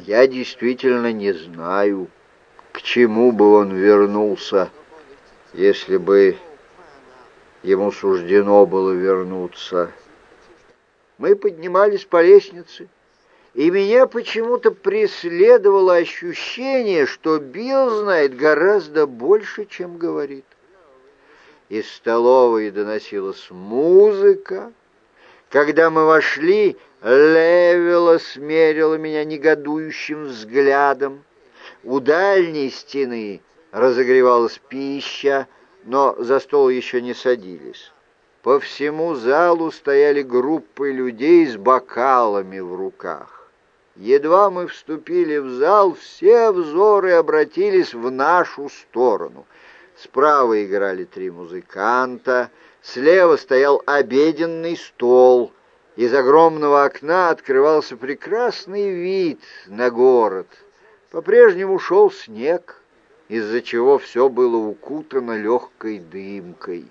Я действительно не знаю, к чему бы он вернулся, если бы ему суждено было вернуться. Мы поднимались по лестнице, и меня почему-то преследовало ощущение, что Билл знает гораздо больше, чем говорит. Из столовой доносилась музыка. Когда мы вошли, Левела смерила меня негодующим взглядом. У дальней стены разогревалась пища, но за стол еще не садились. По всему залу стояли группы людей с бокалами в руках. Едва мы вступили в зал, все взоры обратились в нашу сторону. Справа играли три музыканта, слева стоял обеденный стол. Из огромного окна открывался прекрасный вид на город. По-прежнему шел снег, из-за чего все было укутано легкой дымкой.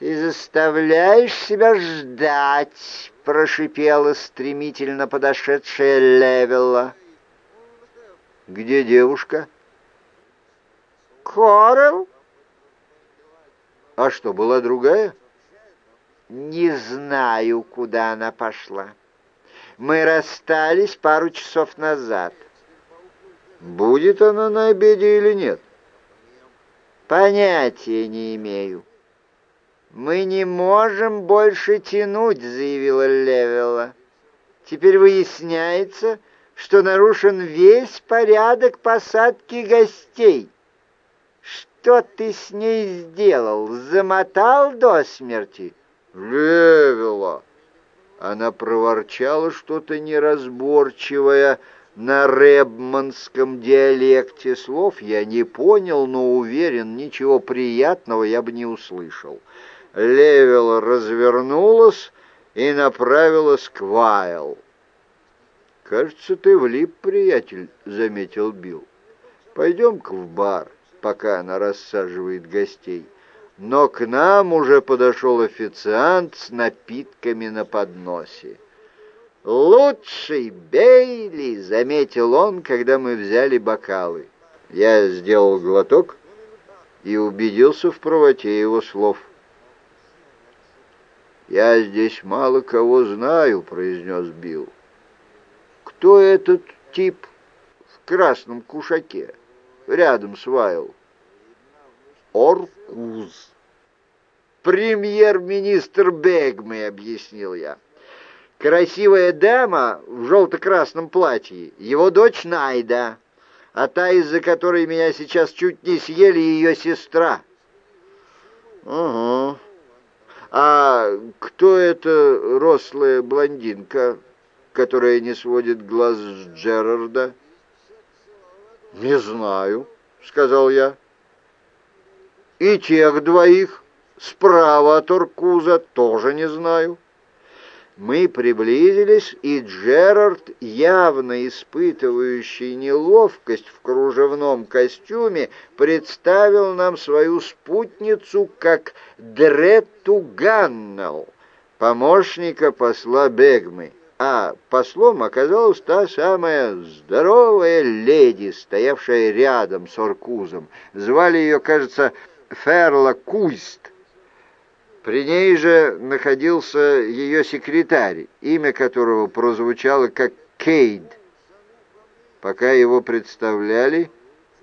«Ты заставляешь себя ждать!» — прошипела стремительно подошедшая Левела. «Где девушка?» «Корел?» «А что, была другая?» «Не знаю, куда она пошла. Мы расстались пару часов назад». «Будет она на обеде или нет?» «Понятия не имею». «Мы не можем больше тянуть», — заявила Левела. «Теперь выясняется, что нарушен весь порядок посадки гостей. Что ты с ней сделал? Замотал до смерти?» «Левела!» Она проворчала что-то неразборчивое на ребманском диалекте слов. Я не понял, но уверен, ничего приятного я бы не услышал. Левел развернулась и направилась к Вайл. «Кажется, ты влип, приятель», — заметил Билл. «Пойдем-ка в бар, пока она рассаживает гостей». Но к нам уже подошел официант с напитками на подносе. «Лучший Бейли!» — заметил он, когда мы взяли бокалы. Я сделал глоток и убедился в правоте его слов. «Я здесь мало кого знаю», — произнес Билл. «Кто этот тип в красном кушаке, рядом с Вайл?» «Оркуз». «Премьер-министр Бегмы», — объяснил я. «Красивая дама в желто-красном платье, его дочь Найда, а та, из-за которой меня сейчас чуть не съели, ее сестра». «Угу», а кто эта рослая блондинка, которая не сводит глаз с Джерарда? Не знаю, сказал я. И тех двоих справа от Уркуза тоже не знаю. Мы приблизились, и Джерард, явно испытывающий неловкость в кружевном костюме, представил нам свою спутницу как Дретту Ганнелл, помощника посла Бегмы. А послом оказалась та самая здоровая леди, стоявшая рядом с Оркузом. Звали ее, кажется, Ферла Куйст. При ней же находился ее секретарь, имя которого прозвучало как Кейд. Пока его представляли,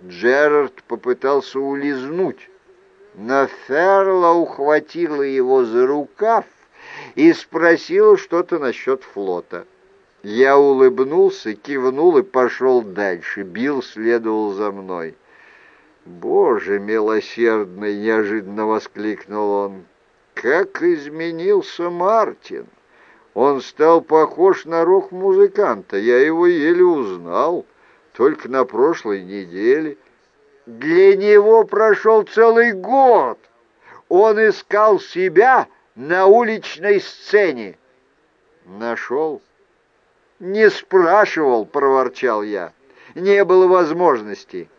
Джерард попытался улизнуть, но Ферла ухватила его за рукав и спросила что-то насчет флота. Я улыбнулся, кивнул и пошел дальше. Билл следовал за мной. «Боже милосердный!» — неожиданно воскликнул он. Как изменился Мартин! Он стал похож на рок-музыканта. Я его еле узнал, только на прошлой неделе. Для него прошел целый год. Он искал себя на уличной сцене. Нашел? Не спрашивал, проворчал я. Не было возможности.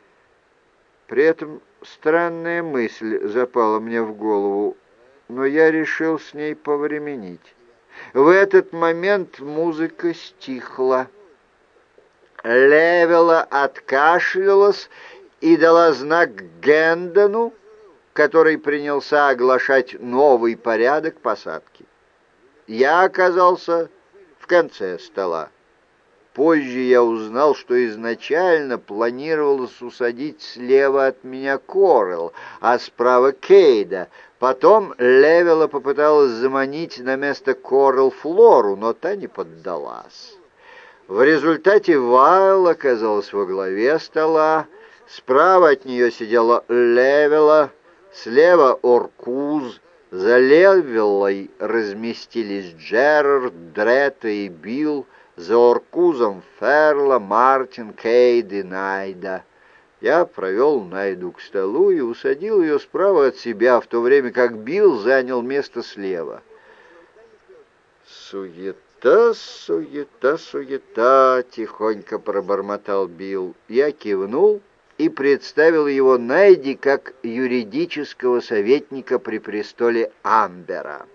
При этом странная мысль запала мне в голову но я решил с ней повременить. В этот момент музыка стихла. Левела откашлялась и дала знак Гендону, который принялся оглашать новый порядок посадки. Я оказался в конце стола. Позже я узнал, что изначально планировалось усадить слева от меня Корел, а справа Кейда. Потом Левела попыталась заманить на место Корел Флору, но та не поддалась. В результате Вайл оказалась во главе стола, справа от нее сидела Левела, слева Оркуз, за Левелой разместились Джерард, Дрета и Билл, за Оркузом Ферла, Мартин, Кейд и Найда. Я провел Найду к столу и усадил ее справа от себя, в то время как Билл занял место слева. «Суета, суета, суета!» — тихонько пробормотал Билл. Я кивнул и представил его Найди как юридического советника при престоле Амбера.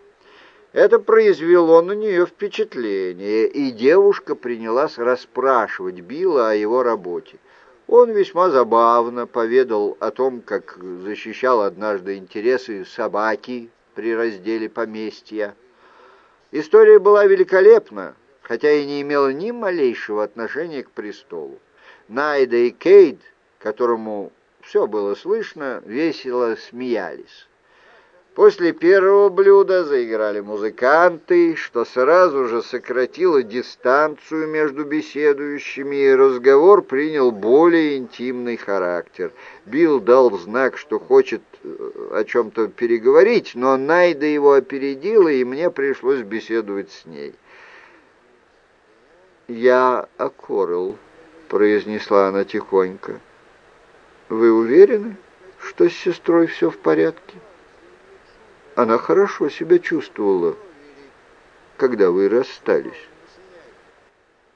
Это произвело на нее впечатление, и девушка принялась расспрашивать Билла о его работе. Он весьма забавно поведал о том, как защищал однажды интересы собаки при разделе поместья. История была великолепна, хотя и не имела ни малейшего отношения к престолу. Найда и Кейд, которому все было слышно, весело смеялись. После первого блюда заиграли музыканты, что сразу же сократило дистанцию между беседующими, и разговор принял более интимный характер. Билл дал знак, что хочет э, о чем-то переговорить, но Найда его опередила, и мне пришлось беседовать с ней. «Я окорил», — произнесла она тихонько. «Вы уверены, что с сестрой все в порядке?» Она хорошо себя чувствовала, когда вы расстались.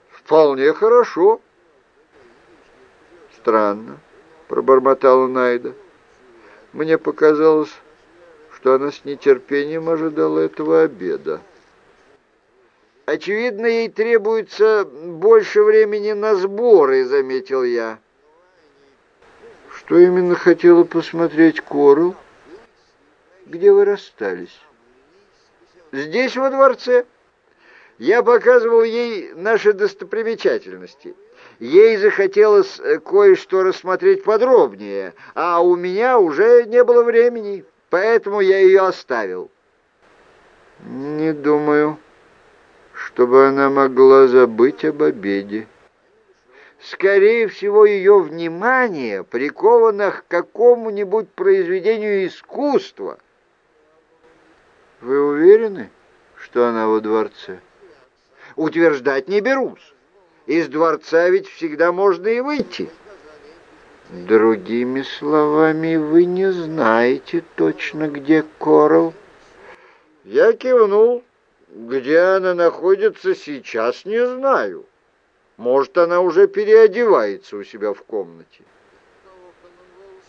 Вполне хорошо. Странно, пробормотала Найда. Мне показалось, что она с нетерпением ожидала этого обеда. «Очевидно, ей требуется больше времени на сборы», — заметил я. «Что именно хотела посмотреть Корл?» Где вы расстались?» «Здесь, во дворце. Я показывал ей наши достопримечательности. Ей захотелось э, кое-что рассмотреть подробнее, а у меня уже не было времени, поэтому я ее оставил». «Не думаю, чтобы она могла забыть об обеде». Скорее всего, ее внимание приковано к какому-нибудь произведению искусства, вы уверены, что она во дворце? Утверждать не берусь. Из дворца ведь всегда можно и выйти. Другими словами, вы не знаете точно, где Корал? Я кивнул. Где она находится сейчас, не знаю. Может, она уже переодевается у себя в комнате.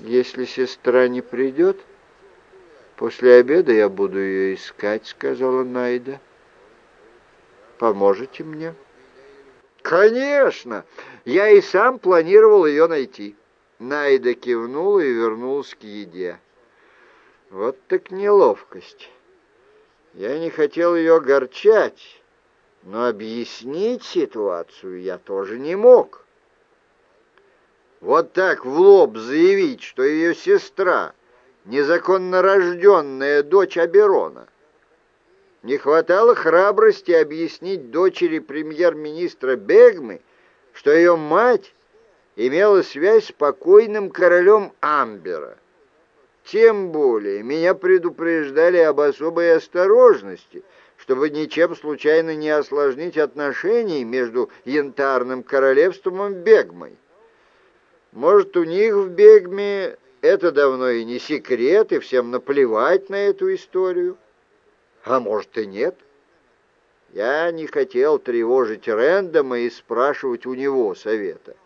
Если сестра не придет, «После обеда я буду ее искать», — сказала Найда. «Поможете мне?» «Конечно! Я и сам планировал ее найти». Найда кивнула и вернулась к еде. «Вот так неловкость. Я не хотел ее огорчать, но объяснить ситуацию я тоже не мог. Вот так в лоб заявить, что ее сестра незаконно рожденная дочь Аберона. Не хватало храбрости объяснить дочери премьер-министра Бегмы, что ее мать имела связь с покойным королем Амбера. Тем более меня предупреждали об особой осторожности, чтобы ничем случайно не осложнить отношения между Янтарным королевством и Бегмой. Может, у них в Бегме это давно и не секрет, и всем наплевать на эту историю. А может и нет. Я не хотел тревожить Рэндома и спрашивать у него совета.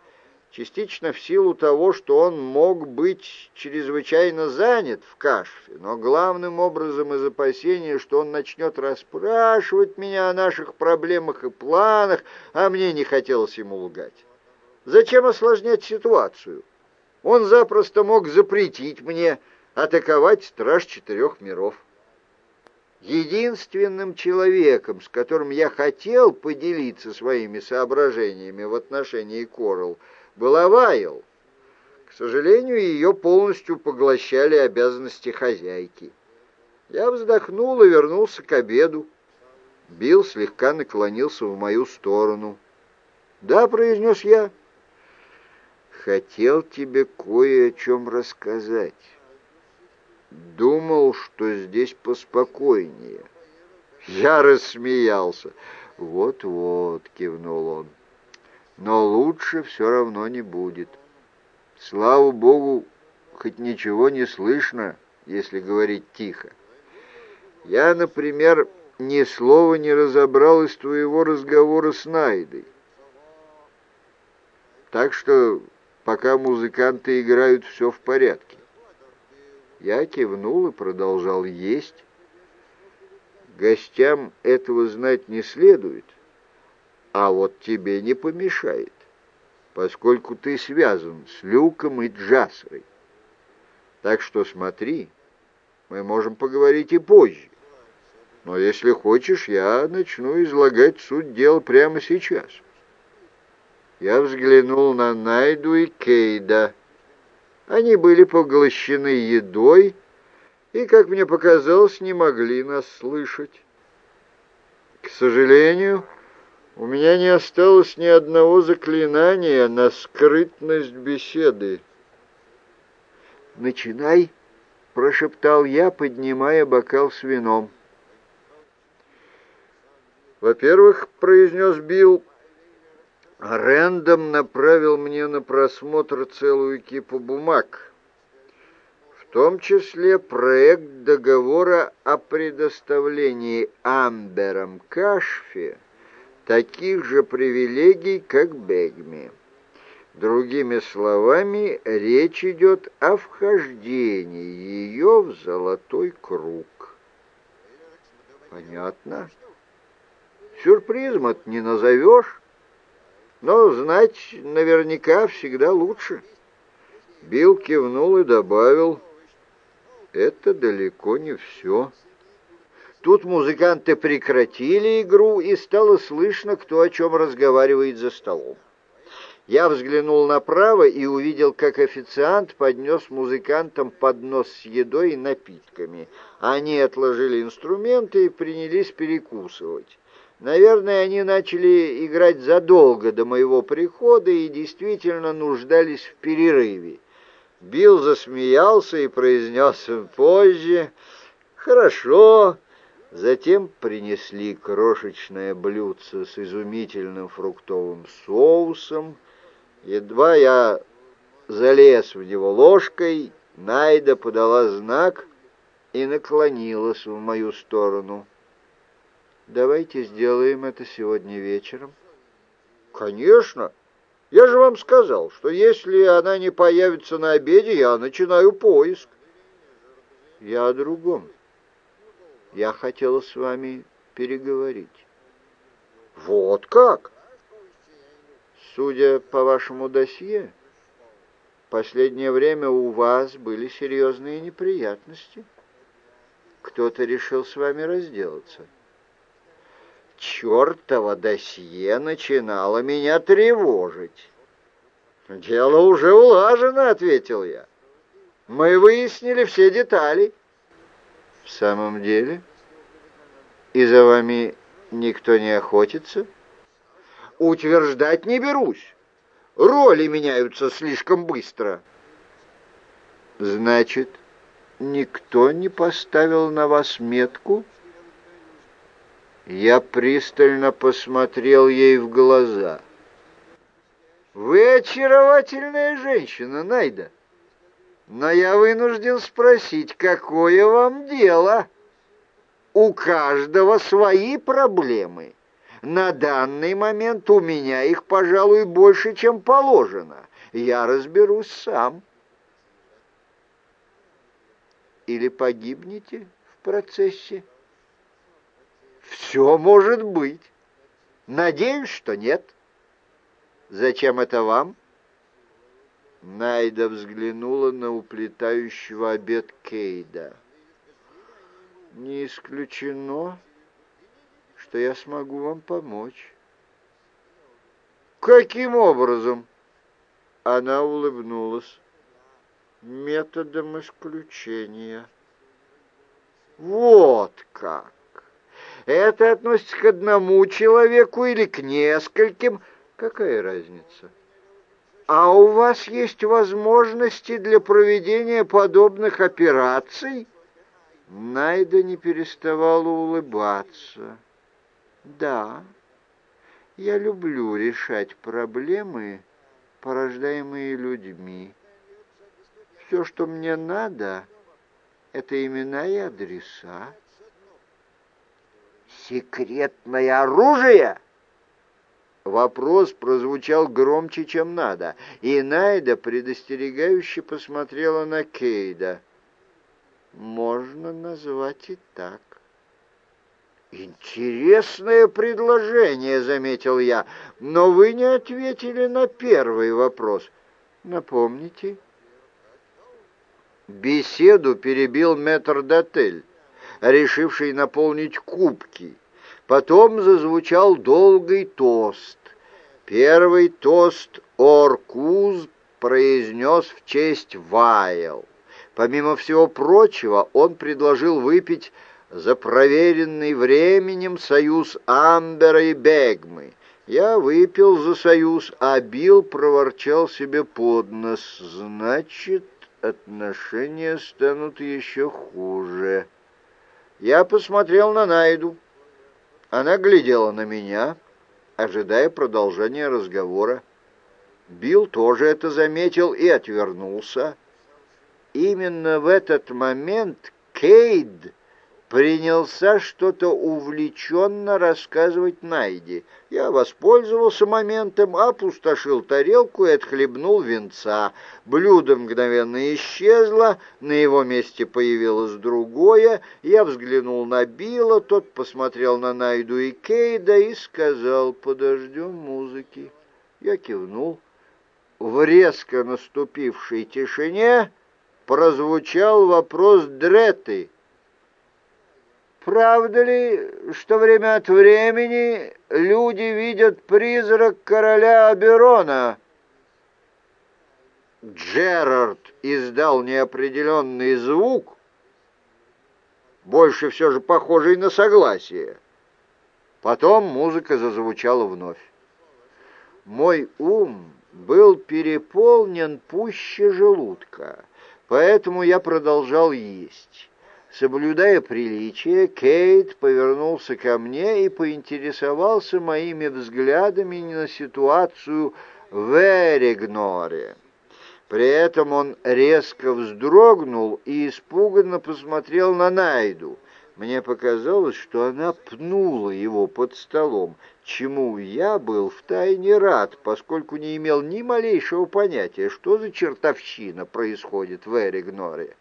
Частично в силу того, что он мог быть чрезвычайно занят в кашфе, но главным образом из опасения, что он начнет расспрашивать меня о наших проблемах и планах, а мне не хотелось ему лгать. Зачем осложнять ситуацию? Он запросто мог запретить мне атаковать страж четырех миров. Единственным человеком, с которым я хотел поделиться своими соображениями в отношении Корл, была Вайл. К сожалению, ее полностью поглощали обязанности хозяйки. Я вздохнул и вернулся к обеду. Билл слегка наклонился в мою сторону. «Да», — произнес я, — «хотел тебе кое о чем рассказать. Думал, что здесь поспокойнее». Я рассмеялся. «Вот-вот», — кивнул он, — «но лучше все равно не будет. Слава Богу, хоть ничего не слышно, если говорить тихо. Я, например, ни слова не разобрал из твоего разговора с Найдой. Так что пока музыканты играют, все в порядке. Я кивнул и продолжал есть. Гостям этого знать не следует, а вот тебе не помешает, поскольку ты связан с Люком и Джасрой. Так что смотри, мы можем поговорить и позже. Но если хочешь, я начну излагать суть дела прямо сейчас. Я взглянул на Найду и Кейда. Они были поглощены едой и, как мне показалось, не могли нас слышать. К сожалению, у меня не осталось ни одного заклинания на скрытность беседы. «Начинай», — прошептал я, поднимая бокал с вином. «Во-первых, — произнес Билл, — Рэндом направил мне на просмотр целую кипу бумаг, в том числе проект договора о предоставлении Амбером Кашфи таких же привилегий, как Бегми. Другими словами, речь идет о вхождении ее в золотой круг. Понятно? Сюрпризом это не назовешь, но знать наверняка всегда лучше. Билл кивнул и добавил, это далеко не все. Тут музыканты прекратили игру, и стало слышно, кто о чем разговаривает за столом. Я взглянул направо и увидел, как официант поднес музыкантам поднос с едой и напитками. Они отложили инструменты и принялись перекусывать. Наверное, они начали играть задолго до моего прихода и действительно нуждались в перерыве. Билл засмеялся и произнес позже «Хорошо». Затем принесли крошечное блюдце с изумительным фруктовым соусом. Едва я залез в него ложкой, Найда подала знак и наклонилась в мою сторону. Давайте сделаем это сегодня вечером. Конечно. Я же вам сказал, что если она не появится на обеде, я начинаю поиск. Я о другом. Я хотела с вами переговорить. Вот как? Судя по вашему досье, последнее время у вас были серьезные неприятности. Кто-то решил с вами разделаться чертово досье начинало меня тревожить. «Дело уже улажено», — ответил я. «Мы выяснили все детали». «В самом деле? И за вами никто не охотится?» «Утверждать не берусь. Роли меняются слишком быстро». «Значит, никто не поставил на вас метку?» Я пристально посмотрел ей в глаза. «Вы очаровательная женщина, Найда, но я вынужден спросить, какое вам дело? У каждого свои проблемы. На данный момент у меня их, пожалуй, больше, чем положено. Я разберусь сам». Или погибнете в процессе? Все может быть. Надеюсь, что нет. Зачем это вам?» Найда взглянула на уплетающего обед Кейда. «Не исключено, что я смогу вам помочь». «Каким образом?» Она улыбнулась. «Методом исключения». «Вот как! Это относится к одному человеку или к нескольким? Какая разница?» «А у вас есть возможности для проведения подобных операций?» Найда не переставала улыбаться. «Да, я люблю решать проблемы, порождаемые людьми. Все, что мне надо, это имена и адреса». «Секретное оружие?» Вопрос прозвучал громче, чем надо, и Найда предостерегающе посмотрела на Кейда. «Можно назвать и так». «Интересное предложение», — заметил я, — «но вы не ответили на первый вопрос. Напомните?» Беседу перебил метрдотель, решивший наполнить кубки. Потом зазвучал долгий тост. Первый тост Оркуз произнес в честь Вайл. Помимо всего прочего, он предложил выпить за проверенный временем союз Амбера и Бегмы. Я выпил за союз, а Билл проворчал себе под нос. Значит, отношения станут еще хуже. Я посмотрел на Найду. Она глядела на меня, ожидая продолжения разговора. Билл тоже это заметил и отвернулся. Именно в этот момент Кейд принялся что-то увлеченно рассказывать Найде. Я воспользовался моментом, опустошил тарелку и отхлебнул венца. Блюдо мгновенно исчезло, на его месте появилось другое. Я взглянул на Билла, тот посмотрел на Найду и Кейда и сказал «Подождем музыки». Я кивнул. В резко наступившей тишине прозвучал вопрос Дреты — Правда ли, что время от времени люди видят призрак короля Аберона?» Джерард издал неопределенный звук, больше все же похожий на согласие. Потом музыка зазвучала вновь. Мой ум был переполнен пуще желудка, поэтому я продолжал есть. Соблюдая приличие, Кейт повернулся ко мне и поинтересовался моими взглядами на ситуацию в Эригноре. При этом он резко вздрогнул и испуганно посмотрел на Найду. Мне показалось, что она пнула его под столом, чему я был втайне рад, поскольку не имел ни малейшего понятия, что за чертовщина происходит в Эригноре.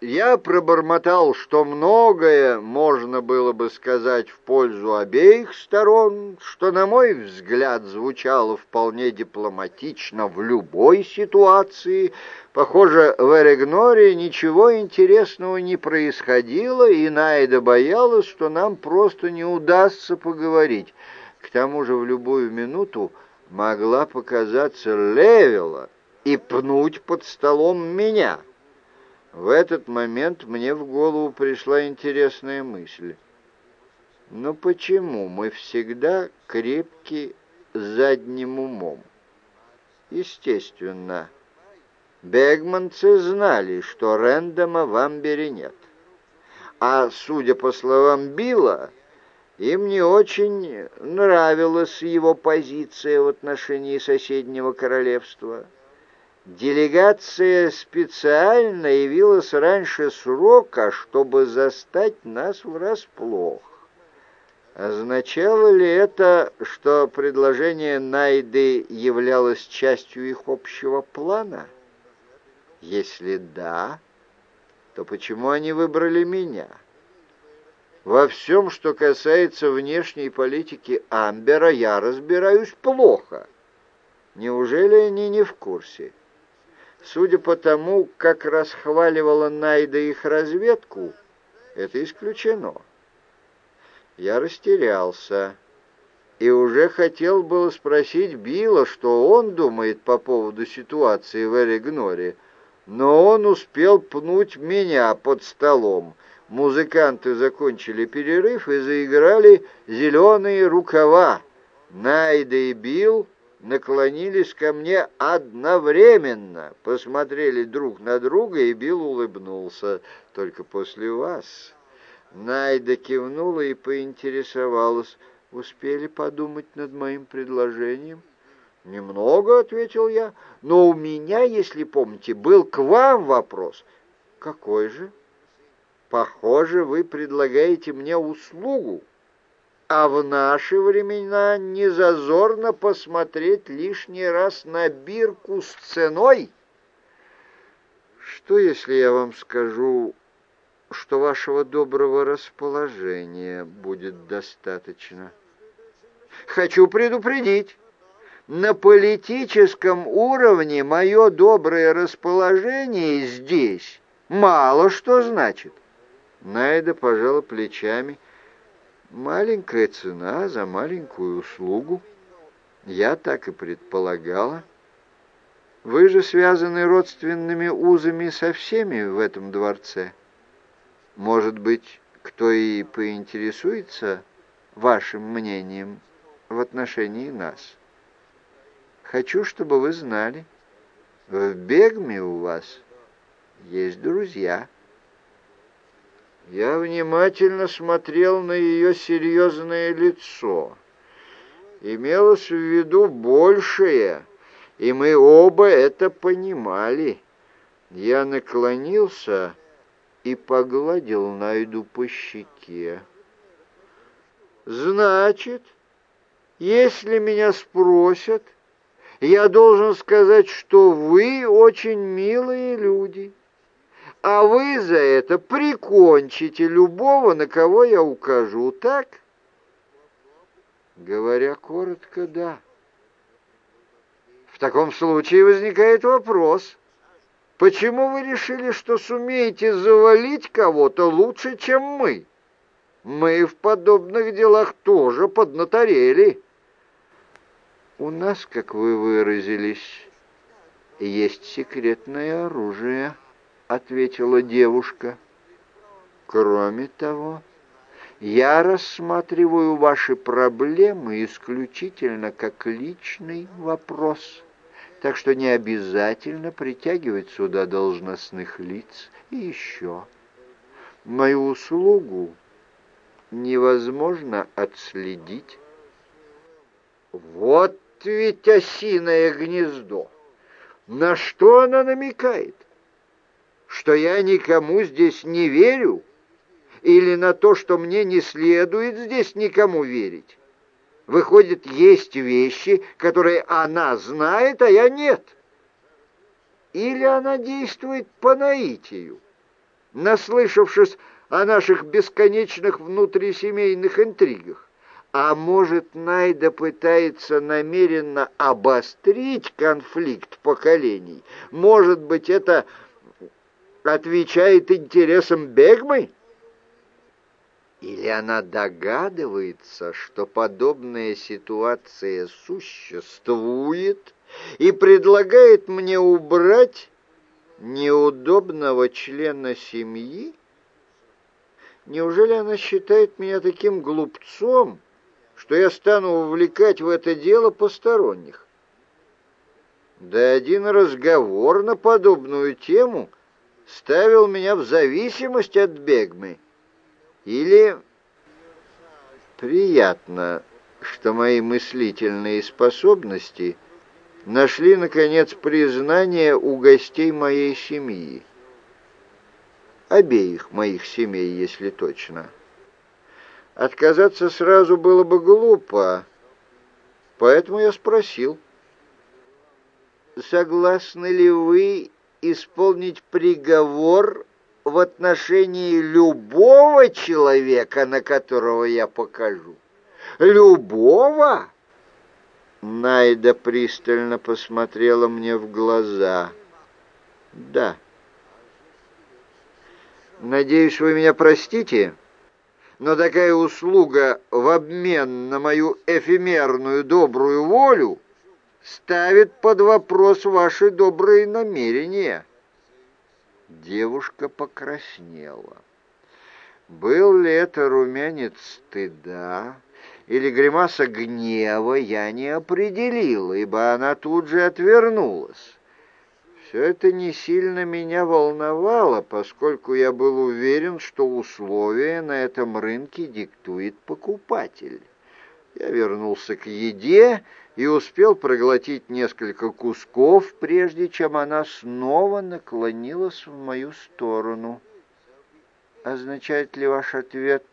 Я пробормотал, что многое можно было бы сказать в пользу обеих сторон, что, на мой взгляд, звучало вполне дипломатично в любой ситуации. Похоже, в Эрегноре ничего интересного не происходило, и Найда боялась, что нам просто не удастся поговорить. К тому же в любую минуту могла показаться Левела и пнуть под столом меня». В этот момент мне в голову пришла интересная мысль. Но почему мы всегда крепки задним умом? Естественно, бегманцы знали, что Рэндома в Амбере нет. А, судя по словам Билла, им не очень нравилась его позиция в отношении соседнего королевства. Делегация специально явилась раньше срока, чтобы застать нас врасплох. Означало ли это, что предложение Найды являлось частью их общего плана? Если да, то почему они выбрали меня? Во всем, что касается внешней политики Амбера, я разбираюсь плохо. Неужели они не в курсе? Судя по тому, как расхваливала Найда их разведку, это исключено. Я растерялся и уже хотел было спросить Билла, что он думает по поводу ситуации в Эригноре, но он успел пнуть меня под столом. Музыканты закончили перерыв и заиграли «Зеленые рукава». Найда и Билл наклонились ко мне одновременно, посмотрели друг на друга, и Билл улыбнулся. «Только после вас». Найда кивнула и поинтересовалась, успели подумать над моим предложением? «Немного», — ответил я, — «но у меня, если помните, был к вам вопрос». «Какой же?» «Похоже, вы предлагаете мне услугу, а в наши времена не зазорно посмотреть лишний раз на бирку с ценой». «Что, если я вам скажу, что вашего доброго расположения будет достаточно?» «Хочу предупредить» на политическом уровне мое доброе расположение здесь мало что значит. Найда пожала плечами. Маленькая цена за маленькую услугу. Я так и предполагала. Вы же связаны родственными узами со всеми в этом дворце. Может быть, кто и поинтересуется вашим мнением в отношении нас?» Хочу, чтобы вы знали, в Бегме у вас есть друзья». Я внимательно смотрел на ее серьезное лицо. Имелось в виду большее, и мы оба это понимали. Я наклонился и погладил Найду по щеке. «Значит, если меня спросят...» я должен сказать, что вы очень милые люди, а вы за это прикончите любого, на кого я укажу, так? Говоря коротко, да. В таком случае возникает вопрос, почему вы решили, что сумеете завалить кого-то лучше, чем мы? Мы в подобных делах тоже поднаторели. У нас, как вы выразились, есть секретное оружие, ответила девушка. Кроме того, я рассматриваю ваши проблемы исключительно как личный вопрос, так что не обязательно притягивать сюда должностных лиц. И еще, мою услугу невозможно отследить. Вот ведь осиное гнездо. На что она намекает? Что я никому здесь не верю? Или на то, что мне не следует здесь никому верить? Выходит, есть вещи, которые она знает, а я нет. Или она действует по наитию, наслышавшись о наших бесконечных внутрисемейных интригах. А может, Найда пытается намеренно обострить конфликт поколений? Может быть, это отвечает интересам Бегмы? Или она догадывается, что подобная ситуация существует и предлагает мне убрать неудобного члена семьи? Неужели она считает меня таким глупцом, что я стану увлекать в это дело посторонних. Да один разговор на подобную тему ставил меня в зависимость от Бегмы. Или приятно, что мои мыслительные способности нашли, наконец, признание у гостей моей семьи. Обеих моих семей, если точно. Отказаться сразу было бы глупо, поэтому я спросил, согласны ли вы исполнить приговор в отношении любого человека, на которого я покажу. Любого? Найда пристально посмотрела мне в глаза. Да. Надеюсь, вы меня простите, но такая услуга в обмен на мою эфемерную добрую волю ставит под вопрос ваши добрые намерения. Девушка покраснела. Был ли это румянец стыда или гримаса гнева, я не определил, ибо она тут же отвернулась. Все это не сильно меня волновало, поскольку я был уверен, что условия на этом рынке диктует покупатель. Я вернулся к еде и успел проглотить несколько кусков, прежде чем она снова наклонилась в мою сторону. «Означает ли ваш ответ,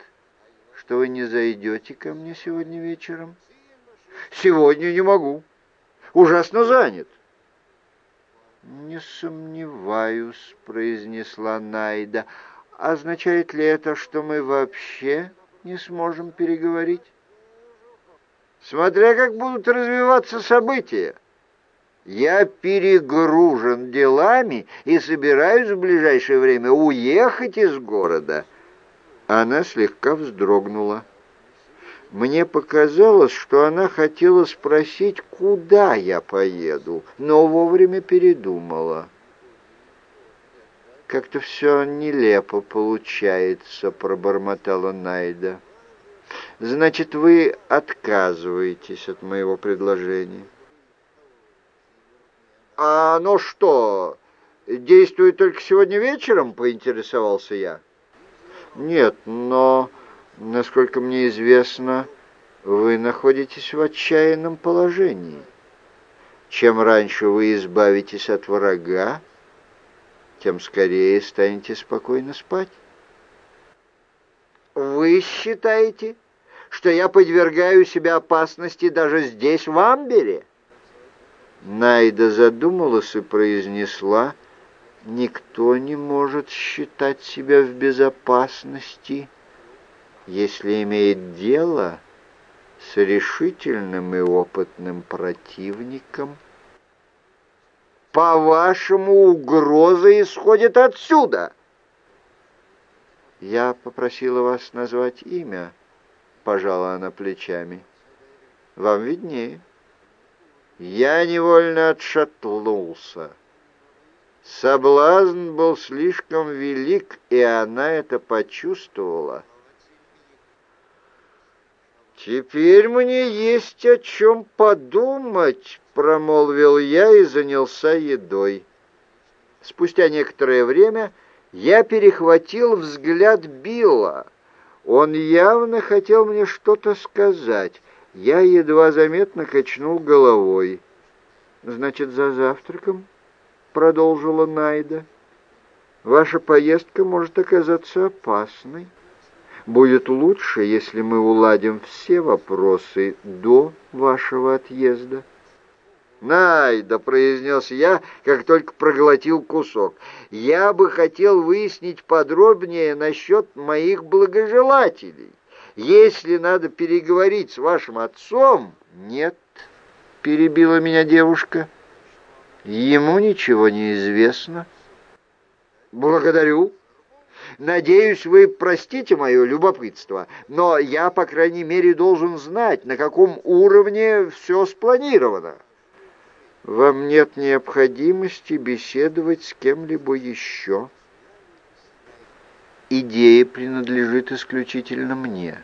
что вы не зайдете ко мне сегодня вечером?» «Сегодня не могу. Ужасно занят». «Не сомневаюсь», — произнесла Найда. «Означает ли это, что мы вообще не сможем переговорить?» «Смотря как будут развиваться события. Я перегружен делами и собираюсь в ближайшее время уехать из города». Она слегка вздрогнула. Мне показалось, что она хотела спросить, куда я поеду, но вовремя передумала. «Как-то все нелепо получается», — пробормотала Найда. «Значит, вы отказываетесь от моего предложения?» «А оно что, действует только сегодня вечером?» — поинтересовался я. «Нет, но...» Насколько мне известно, вы находитесь в отчаянном положении. Чем раньше вы избавитесь от врага, тем скорее станете спокойно спать. Вы считаете, что я подвергаю себя опасности даже здесь, в Амбере? Найда задумалась и произнесла, «Никто не может считать себя в безопасности» если имеет дело с решительным и опытным противником. По-вашему, угроза исходит отсюда? Я попросила вас назвать имя, пожала она плечами. Вам виднее. Я невольно отшатнулся. Соблазн был слишком велик, и она это почувствовала. «Теперь мне есть о чем подумать», — промолвил я и занялся едой. Спустя некоторое время я перехватил взгляд Билла. Он явно хотел мне что-то сказать. Я едва заметно качнул головой. «Значит, за завтраком?» — продолжила Найда. «Ваша поездка может оказаться опасной». Будет лучше, если мы уладим все вопросы до вашего отъезда». «Найда», — произнес я, как только проглотил кусок, — «я бы хотел выяснить подробнее насчет моих благожелателей. Если надо переговорить с вашим отцом...» «Нет», — перебила меня девушка, — «ему ничего не известно». «Благодарю», Надеюсь, вы простите мое любопытство, но я, по крайней мере, должен знать, на каком уровне все спланировано. Вам нет необходимости беседовать с кем-либо еще. Идея принадлежит исключительно мне.